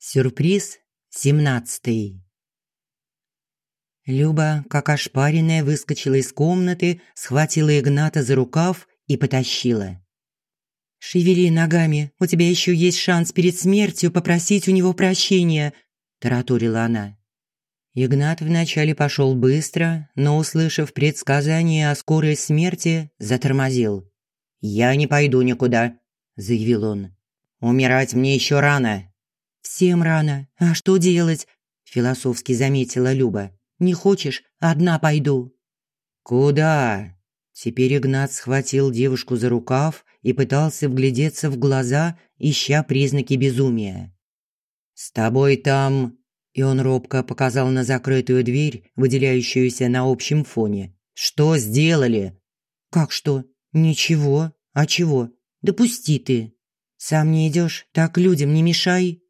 Сюрприз семнадцатый. Люба, как ошпаренная, выскочила из комнаты, схватила Игната за рукав и потащила. «Шевели ногами, у тебя еще есть шанс перед смертью попросить у него прощения», – тараторила она. Игнат вначале пошел быстро, но, услышав предсказание о скорой смерти, затормозил. «Я не пойду никуда», – заявил он. «Умирать мне еще рано». «Всем рано. А что делать?» – философски заметила Люба. Не хочешь? Одна пойду». «Куда?» Теперь Игнат схватил девушку за рукав и пытался вглядеться в глаза, ища признаки безумия. «С тобой там...» И он робко показал на закрытую дверь, выделяющуюся на общем фоне. «Что сделали?» «Как что? Ничего. А чего? Да пусти ты. Сам не идешь, так людям не мешай».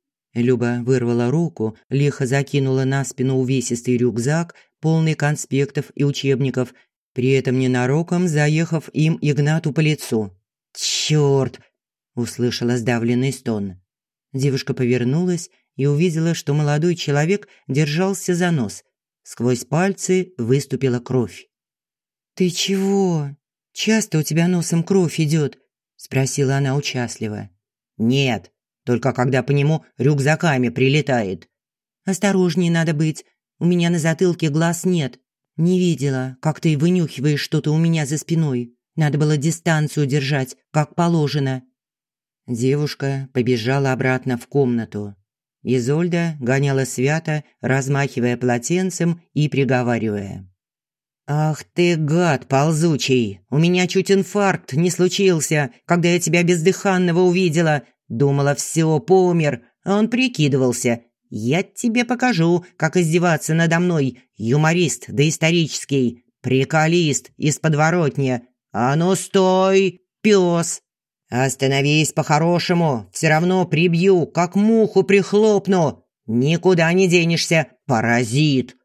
Люба вырвала руку, лихо закинула на спину увесистый рюкзак, полный конспектов и учебников, при этом ненароком заехав им Игнату по лицу. «Чёрт!» – услышала сдавленный стон. Девушка повернулась и увидела, что молодой человек держался за нос. Сквозь пальцы выступила кровь. «Ты чего? Часто у тебя носом кровь идет?» – спросила она участливо. «Нет», только когда по нему рюкзаками прилетает. Осторожнее надо быть. У меня на затылке глаз нет. Не видела, как ты вынюхиваешь что-то у меня за спиной. Надо было дистанцию держать, как положено. Девушка побежала обратно в комнату. Изольда гоняла свято, размахивая полотенцем и приговаривая. «Ах ты, гад ползучий! У меня чуть инфаркт не случился, когда я тебя бездыханного увидела. Думала, все, помер, а он прикидывался. Я тебе покажу, как издеваться надо мной, юморист доисторический, приколист из подворотни. А ну стой, пес! Остановись по-хорошему, все равно прибью, как муху прихлопну. Никуда не денешься, паразит.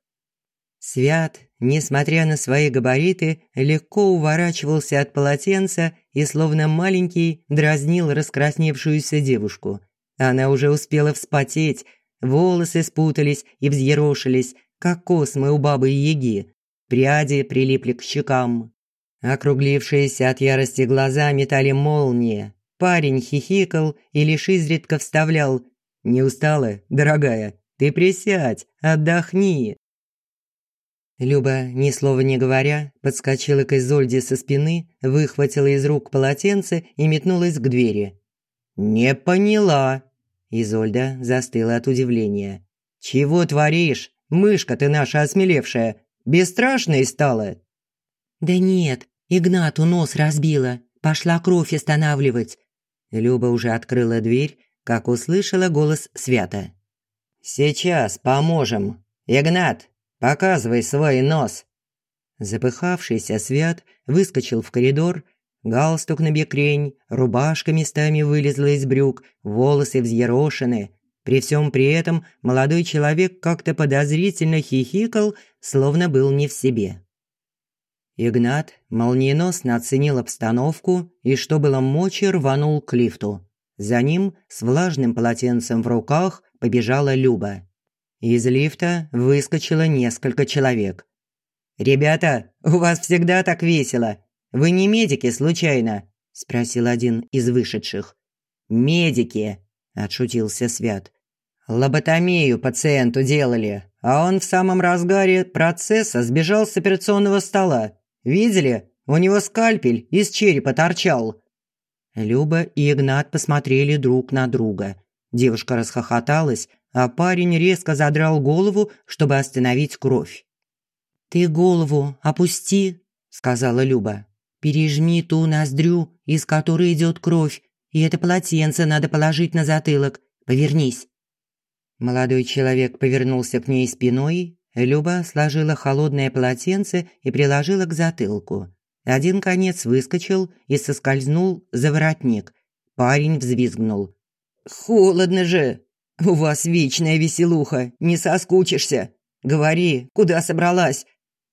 Свят, несмотря на свои габариты, легко уворачивался от полотенца и, словно маленький, дразнил раскрасневшуюся девушку. Она уже успела вспотеть, волосы спутались и взъерошились, как космы у бабы-яги. Пряди прилипли к щекам. Округлившиеся от ярости глаза метали молнии. Парень хихикал и лишь изредка вставлял «Не устала, дорогая? Ты присядь, отдохни». Люба, ни слова не говоря, подскочила к Изольде со спины, выхватила из рук полотенце и метнулась к двери. «Не поняла!» Изольда застыла от удивления. «Чего творишь? Мышка ты наша осмелевшая! Бесстрашной стала?» «Да нет, Игнату нос разбила. Пошла кровь останавливать». Люба уже открыла дверь, как услышала голос Свята. «Сейчас поможем. Игнат, Показывай свой нос!» Запыхавшийся Свят выскочил в коридор, галстук на бекрень, рубашка местами вылезла из брюк, волосы взъерошены. При всем при этом молодой человек как-то подозрительно хихикал, словно был не в себе. Игнат молниеносно оценил обстановку и, что было мочи, рванул к лифту. За ним с влажным полотенцем в руках побежала Люба. Из лифта выскочило несколько человек. «Ребята, у вас всегда так весело. Вы не медики, случайно?» – спросил один из вышедших. «Медики», – отшутился Свят. «Лоботомию пациенту делали, а он в самом разгаре процесса сбежал с операционного стола. Видели? У него скальпель из черепа торчал». Люба и Игнат посмотрели друг на друга. Девушка расхохоталась, а парень резко задрал голову, чтобы остановить кровь. «Ты голову опусти», – сказала Люба. «Пережми ту ноздрю, из которой идет кровь, и это полотенце надо положить на затылок. Повернись». Молодой человек повернулся к ней спиной. Люба сложила холодное полотенце и приложила к затылку. Один конец выскочил и соскользнул за воротник. Парень взвизгнул. «Холодно же!» «У вас вечная веселуха, не соскучишься. Говори, куда собралась?»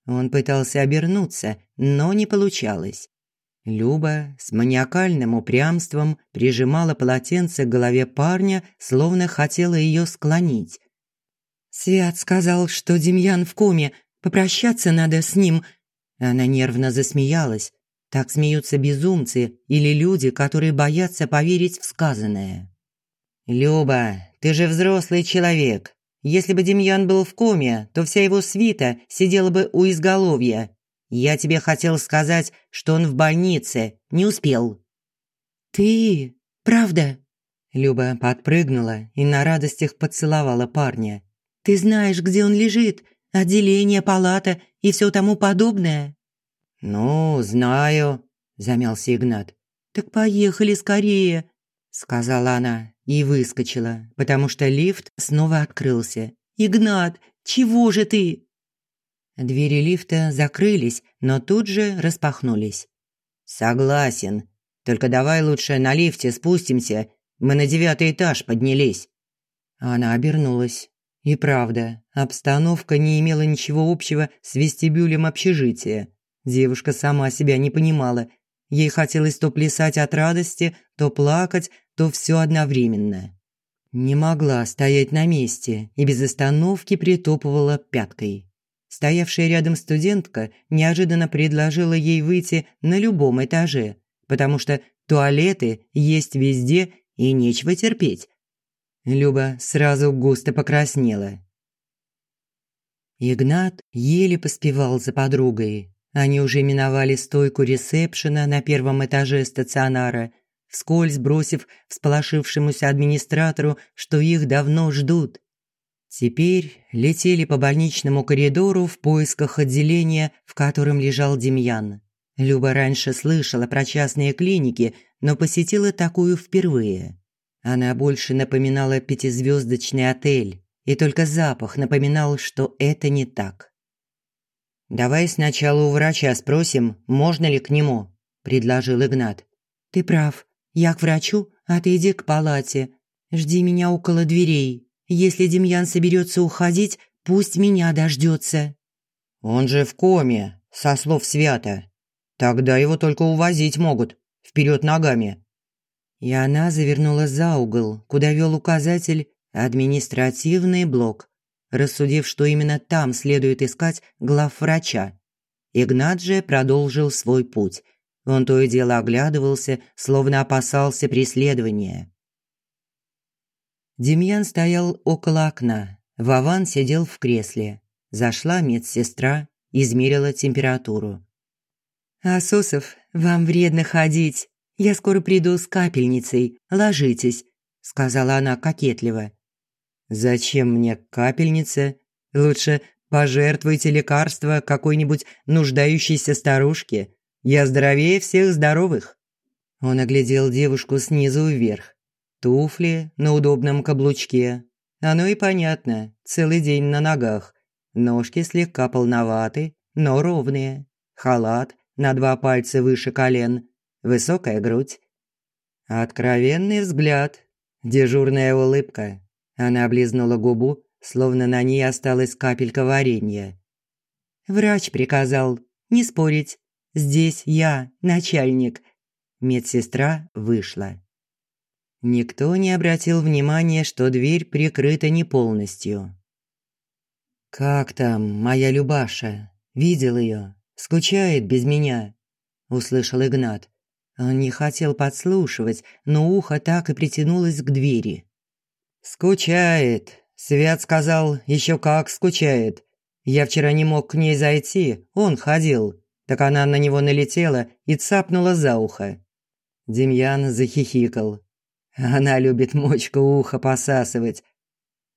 Он пытался обернуться, но не получалось. Люба с маниакальным упрямством прижимала полотенце к голове парня, словно хотела ее склонить. «Свят сказал, что Демьян в коме, попрощаться надо с ним». Она нервно засмеялась. Так смеются безумцы или люди, которые боятся поверить в сказанное. «Люба, ты же взрослый человек. Если бы Демьян был в коме, то вся его свита сидела бы у изголовья. Я тебе хотел сказать, что он в больнице, не успел». «Ты? Правда?» Люба подпрыгнула и на радостях поцеловала парня. «Ты знаешь, где он лежит? Отделение, палата и все тому подобное?» «Ну, знаю», – замялся Игнат. «Так поехали скорее», – сказала она и выскочила, потому что лифт снова открылся. «Игнат, чего же ты?» Двери лифта закрылись, но тут же распахнулись. «Согласен. Только давай лучше на лифте спустимся. Мы на девятый этаж поднялись». Она обернулась. И правда, обстановка не имела ничего общего с вестибюлем общежития. Девушка сама себя не понимала. Ей хотелось то плясать от радости, то плакать, то все одновременно. Не могла стоять на месте и без остановки притопывала пяткой. Стоявшая рядом студентка неожиданно предложила ей выйти на любом этаже, потому что туалеты есть везде и нечего терпеть. Люба сразу густо покраснела. Игнат еле поспевал за подругой. Они уже миновали стойку ресепшена на первом этаже стационара, вскользь бросив всполошившемуся администратору, что их давно ждут. Теперь летели по больничному коридору в поисках отделения, в котором лежал Демьян. Люба раньше слышала про частные клиники, но посетила такую впервые. Она больше напоминала пятизвездочный отель, и только запах напоминал, что это не так. «Давай сначала у врача спросим, можно ли к нему», – предложил Игнат. «Ты прав. Я к врачу, а ты иди к палате. Жди меня около дверей». Если Демьян соберется уходить, пусть меня дождется. Он же в коме, со слов Свята. Тогда его только увозить могут, вперед ногами. И она завернула за угол, куда вел указатель «Административный блок», рассудив, что именно там следует искать главврача. Игнат же продолжил свой путь. Он то и дело оглядывался, словно опасался преследования. Демьян стоял около окна. Вован сидел в кресле. Зашла медсестра, измерила температуру. «Асосов, вам вредно ходить. Я скоро приду с капельницей. Ложитесь», – сказала она кокетливо. «Зачем мне капельница? Лучше пожертвуйте лекарство какой-нибудь нуждающейся старушке. Я здоровее всех здоровых». Он оглядел девушку снизу вверх. Туфли на удобном каблучке. Оно и понятно, целый день на ногах. Ножки слегка полноваты, но ровные. Халат на два пальца выше колен. Высокая грудь. Откровенный взгляд. Дежурная улыбка. Она облизнула губу, словно на ней осталась капелька варенья. Врач приказал не спорить. Здесь я, начальник. Медсестра вышла. Никто не обратил внимания, что дверь прикрыта не полностью. «Как там моя Любаша? Видел ее? Скучает без меня?» – услышал Игнат. Он не хотел подслушивать, но ухо так и притянулось к двери. «Скучает. Свят сказал, еще как скучает. Я вчера не мог к ней зайти, он ходил. Так она на него налетела и цапнула за ухо». Демьян захихикал. Она любит мочку уха посасывать.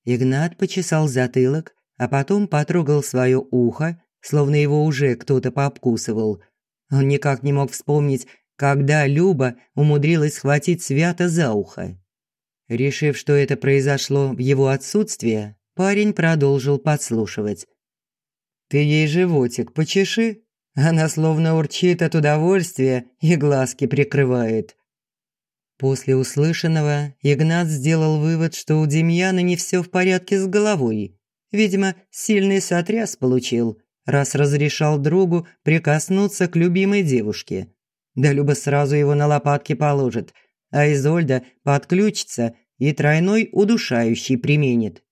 Игнат почесал затылок, а потом потрогал свое ухо, словно его уже кто-то пообкусывал. Он никак не мог вспомнить, когда Люба умудрилась схватить Свята за ухо. Решив, что это произошло в его отсутствие, парень продолжил подслушивать. «Ты ей животик почеши, она словно урчит от удовольствия и глазки прикрывает». После услышанного Игнат сделал вывод, что у Демьяна не все в порядке с головой. Видимо, сильный сотряс получил, раз разрешал другу прикоснуться к любимой девушке. Да Люба сразу его на лопатки положит, а Изольда подключится и тройной удушающий применит.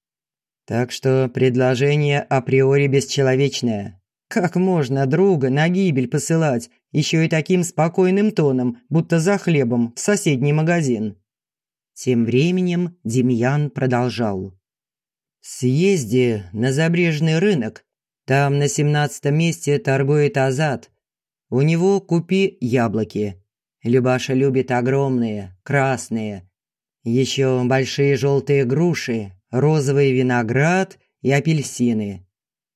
Так что предложение априори бесчеловечное. Как можно друга на гибель посылать, еще и таким спокойным тоном, будто за хлебом в соседний магазин? Тем временем Демьян продолжал. «Съезди на забрежный рынок. Там на семнадцатом месте торгует Азат. У него купи яблоки. Любаша любит огромные, красные. Еще большие желтые груши, розовый виноград и апельсины.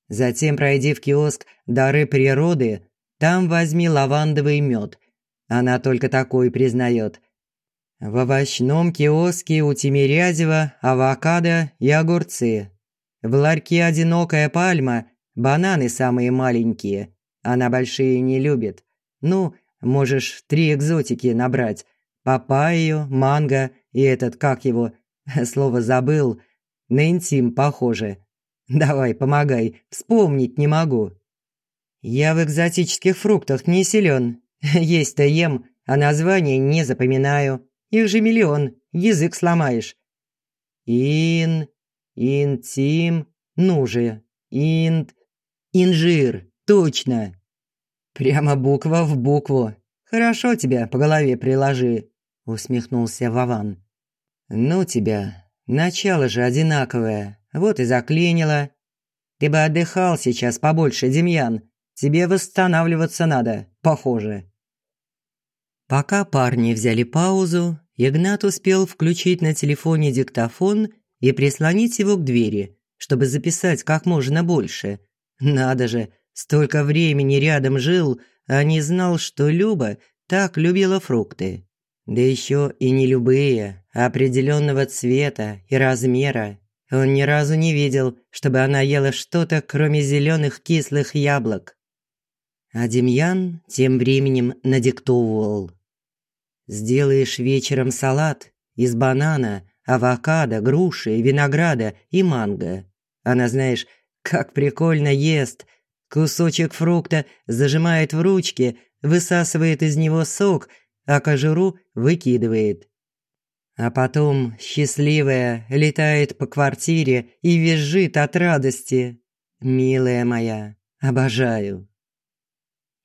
Затем пройди в киоск «Дары природы», там возьми лавандовый мед. Она только такой признает. В овощном киоске у Тимирязева авокадо и огурцы. В ларьке «Одинокая пальма» бананы самые маленькие. Она большие не любит. Ну, можешь три экзотики набрать. Папайю, манго и этот, как его, слово забыл, на интим похоже. Давай, помогай, вспомнить не могу. Я в экзотических фруктах не силен. Есть-то ем, а название не запоминаю. Их же миллион, язык сломаешь. Ин, интим, ну же, инт, инжир, точно. Прямо буква в букву. Хорошо тебя по голове приложи, усмехнулся Вован. Ну тебя, начало же одинаковое, вот и заклинило. Ты бы отдыхал сейчас побольше, Демьян. Тебе восстанавливаться надо, похоже. Пока парни взяли паузу, Игнат успел включить на телефоне диктофон и прислонить его к двери, чтобы записать как можно больше. Надо же, столько времени рядом жил, а не знал, что Люба так любила фрукты. Да еще и не любые, а определенного цвета и размера. Он ни разу не видел, чтобы она ела что-то, кроме зеленых кислых яблок. А Демьян тем временем надиктовывал. «Сделаешь вечером салат из банана, авокадо, груши, винограда и манго. Она, знаешь, как прикольно ест. Кусочек фрукта зажимает в ручке, высасывает из него сок, а кожуру выкидывает. А потом, счастливая, летает по квартире и визжит от радости. Милая моя, обожаю.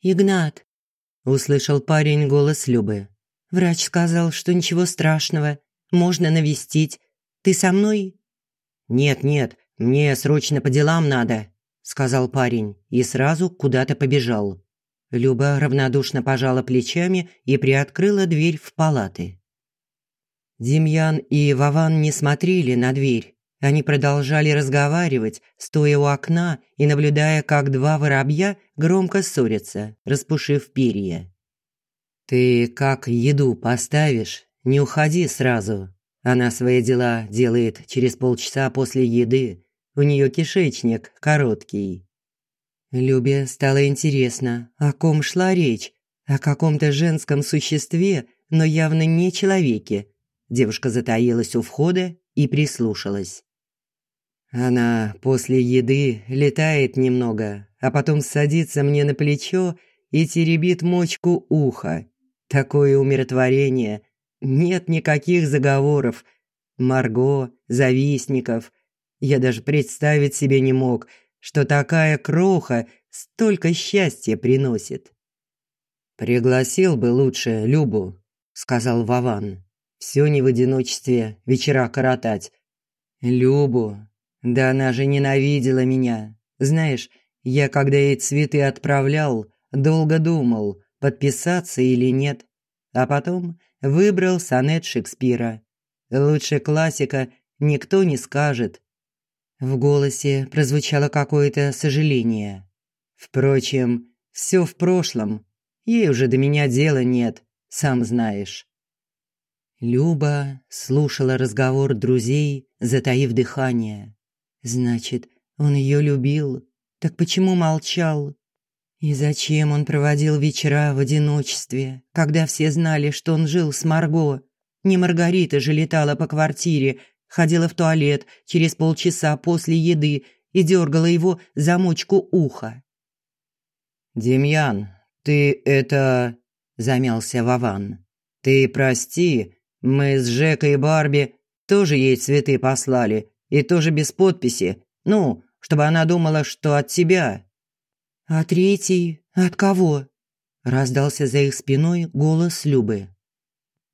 «Игнат», – услышал парень голос Любы. «Врач сказал, что ничего страшного, можно навестить. Ты со мной?» «Нет-нет, мне срочно по делам надо», – сказал парень и сразу куда-то побежал. Люба равнодушно пожала плечами и приоткрыла дверь в палаты. Демьян и Вован не смотрели на дверь. Они продолжали разговаривать, стоя у окна и наблюдая, как два воробья громко ссорятся, распушив перья. «Ты как еду поставишь, не уходи сразу. Она свои дела делает через полчаса после еды. У нее кишечник короткий». Любе стало интересно, о ком шла речь, о каком-то женском существе, но явно не человеке, Девушка затаилась у входа и прислушалась. Она после еды летает немного, а потом садится мне на плечо и теребит мочку уха. Такое умиротворение. Нет никаких заговоров. Марго, завистников. Я даже представить себе не мог, что такая кроха столько счастья приносит. «Пригласил бы лучше Любу», — сказал Вован. Все не в одиночестве, вечера коротать. Любу. Да она же ненавидела меня. Знаешь, я когда ей цветы отправлял, долго думал, подписаться или нет. А потом выбрал сонет Шекспира. Лучше классика никто не скажет. В голосе прозвучало какое-то сожаление. Впрочем, все в прошлом. Ей уже до меня дела нет, сам знаешь. Люба слушала разговор друзей, затаив дыхание. Значит, он ее любил. Так почему молчал? И зачем он проводил вечера в одиночестве, когда все знали, что он жил с Марго? Не Маргарита же летала по квартире, ходила в туалет через полчаса после еды и дергала его за мочку уха. «Демьян, ты это...» замялся Вован. «Ты прости, мы с Жекой и Барби тоже ей цветы послали, и тоже без подписи. Ну, чтобы она думала, что от тебя». «А третий? От кого?» Раздался за их спиной голос Любы.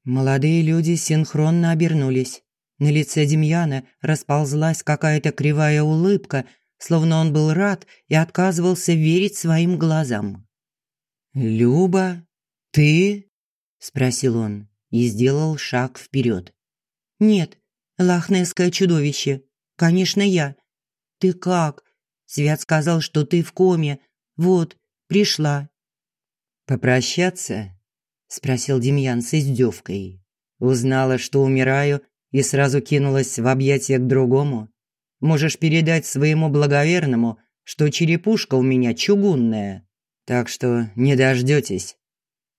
Молодые люди синхронно обернулись. На лице Демьяна расползлась какая-то кривая улыбка, словно он был рад и отказывался верить своим глазам. «Люба, ты?» – спросил он и сделал шаг вперед. «Нет, лохнесское чудовище. Конечно, я. Ты как? Свят сказал, что ты в коме. Вот, пришла». «Попрощаться?» – спросил Демьян с издевкой. «Узнала, что умираю, и сразу кинулась в объятия к другому. Можешь передать своему благоверному, что черепушка у меня чугунная, так что не дождётесь».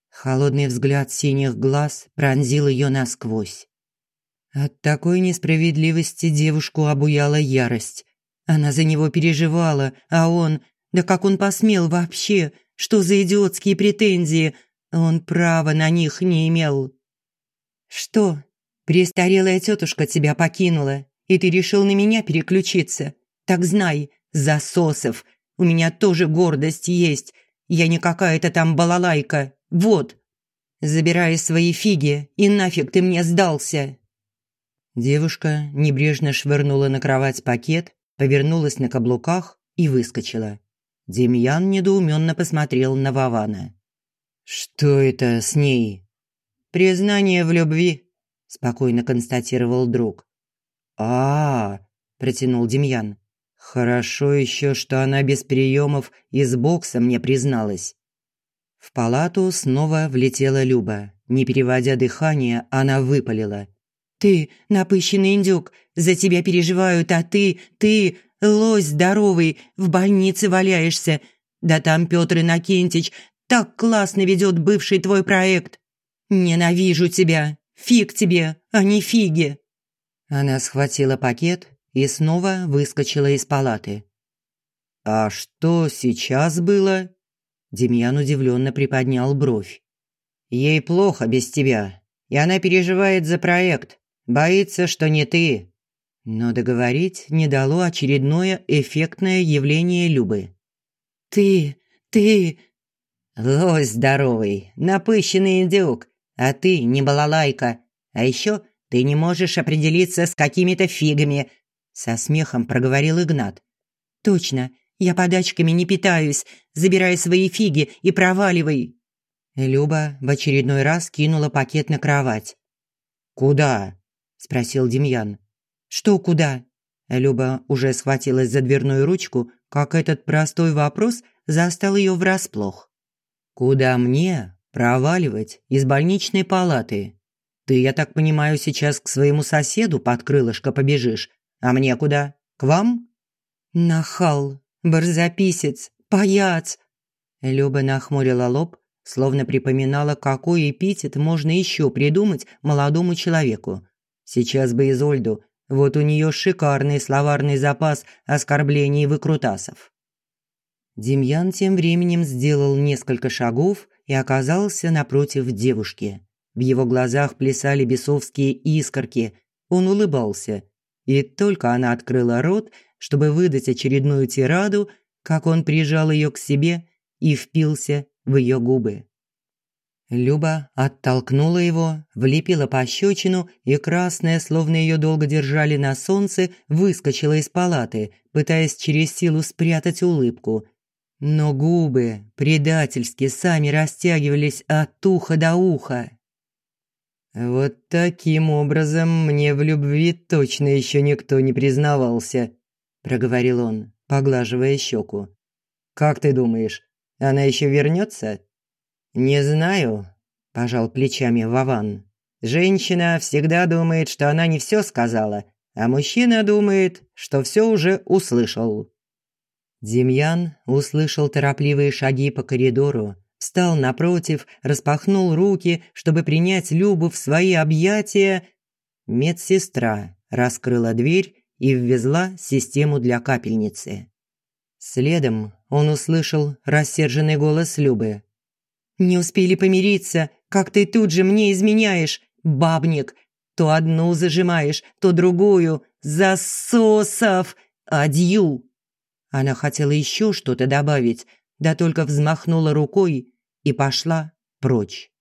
Холодный взгляд синих глаз пронзил её насквозь. От такой несправедливости девушку обуяла ярость. Она за него переживала, а он... Да как он посмел вообще? Что за идиотские претензии? Он права на них не имел. «Что, престарелая тетушка тебя покинула, и ты решил на меня переключиться? Так знай, засосов, у меня тоже гордость есть. Я не какая-то там балалайка. Вот, забирай свои фиги, и нафиг ты мне сдался». Девушка небрежно швырнула на кровать пакет, повернулась на каблуках и выскочила. Демьян недоуменно посмотрел на Вована. «Что это с ней?» «Признание в любви», – спокойно констатировал друг. а, -а, -а протянул Демьян. «Хорошо еще, что она без приемов из бокса мне призналась». В палату снова влетела Люба. Не переводя дыхание, она выпалила. «Ты, напыщенный индюк, за тебя переживают, а ты, ты, лось здоровый, в больнице валяешься. Да там Петр Иннокентич так классно ведет бывший твой проект. Ненавижу тебя. Фиг тебе, а не фиги». Она схватила пакет и снова выскочила из палаты. «А что сейчас было?» Демьян удивленно приподнял бровь. «Ей плохо без тебя, и она переживает за проект. Боится, что не ты». Но договорить не дало очередное эффектное явление Любы. «Ты, ты...» «Лось здоровый, напыщенный индюк, а ты не балалайка. А еще ты не можешь определиться с какими-то фигами», со смехом проговорил Игнат. «Точно, я подачками не питаюсь. Забирай свои фиги и проваливай». Люба в очередной раз кинула пакет на кровать. «Куда?» – спросил Демьян. «Что куда?» Люба уже схватилась за дверную ручку, как этот простой вопрос застал ее врасплох. «Куда мне проваливать из больничной палаты? Ты, я так понимаю, сейчас к своему соседу под крылышко побежишь, а мне куда? К вам?» «Нахал, барзаписец, паяц!» Люба нахмурила лоб, словно припоминала, какой эпитет можно еще придумать молодому человеку. Сейчас бы Изольду, вот у нее шикарный словарный запас оскорблений и выкрутасов. Демьян тем временем сделал несколько шагов и оказался напротив девушки. В его глазах плясали бесовские искорки. Он улыбался. И только она открыла рот, чтобы выдать очередную тираду, как он прижал ее к себе и впился в ее губы. Люба оттолкнула его, влепила пощечину и красная, словно ее долго держали на солнце, выскочила из палаты, пытаясь через силу спрятать улыбку – но губы предательски сами растягивались от уха до уха. «Вот таким образом мне в любви точно еще никто не признавался», – проговорил он, поглаживая щеку. «Как ты думаешь, она еще вернется?» «Не знаю», – пожал плечами Вован. «Женщина всегда думает, что она не все сказала, а мужчина думает, что все уже услышал». Демьян услышал торопливые шаги по коридору, встал напротив, распахнул руки, чтобы принять Любу в свои объятия. Медсестра раскрыла дверь и ввезла систему для капельницы. Следом он услышал рассерженный голос Любы. Не успели помириться, как ты тут же мне изменяешь, бабник. То одну зажимаешь, то другую. Засосов! Адью!» Она хотела еще что-то добавить, да только взмахнула рукой и пошла прочь.